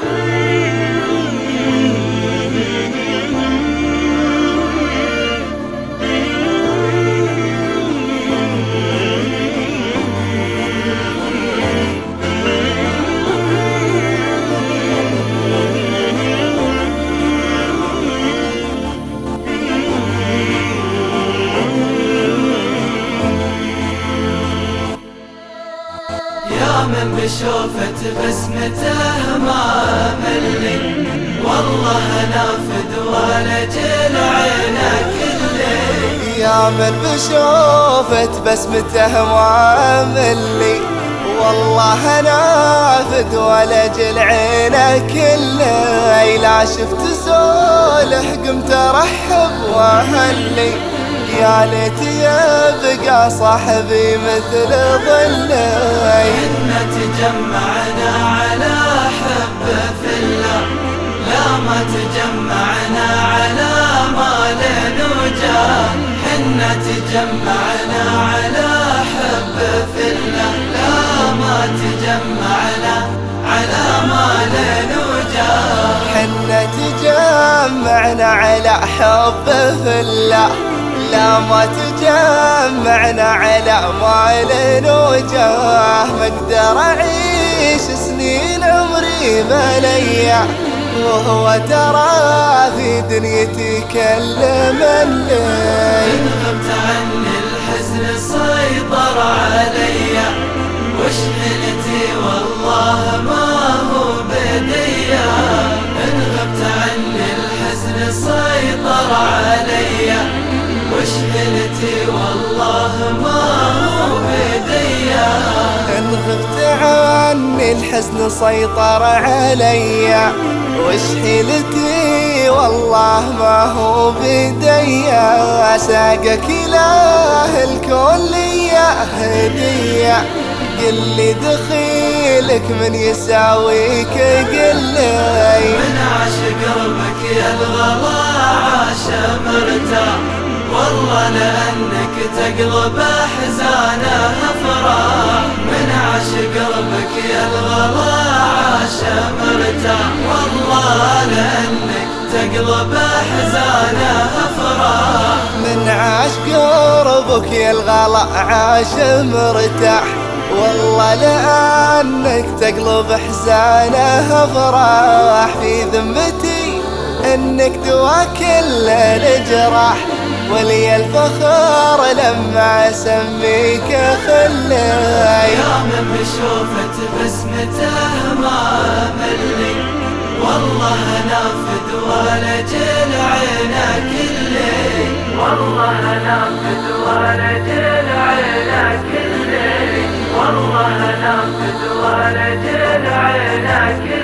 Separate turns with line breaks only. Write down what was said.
Ooh. من بشوفة بسمته ما ملي والله نافد ولا جل عينك
يا من بشوفة بسمته ما ملي والله نافد ولا جل عينك اللي لا شفت زوله قمت أرحب وأهلي. يا ليت يبقى صاحبي مثل ظلي
إن تجمعنا على حب في الله. لا ما تجمعنا على مال وجاه حنا تجمعنا على حب في الله. لا ما تجمعنا على مال وجاه
حنا تجمعنا على حب في الله. لا ما تجمعنا على مال وجاه ما أقدر اعيش سنين عمري مليا وهو ترى في دنيتي كلم الليل.
غبت عني الحزن سيطر علي وش حلتي والله ما هو بديا إن غبت عني الحزن سيطر علي. وشحلتي والله ما هو بيديا
إن غبت عني الحزن سيطر عليا. وشحلتي والله ما هو بيديا ساقك إله الكون ليا هدية. قل لي دخيلك من يساويك قل لي.
من عاش قلبك يا الغلا عاش مرتاح والله لأنك تقلب أحزانه أفراح من عاش قلبك يا الغلا عاش مرتاح والله لأنك تقلب أحزانه أفراح
من عاش قربك يا الغلا عاش مرتاح والله لأنك تقلب أحزانه أفراح في ذمتي إنك دوا كل الجراح ولي الفخار لما اسميك خلي
يا من بشوفت بسمته ما ملي. والله نافذ ولجل عينا كلي. والله نافذ ولجل عينا كلي. والله نافذ ولجل عينا كلي.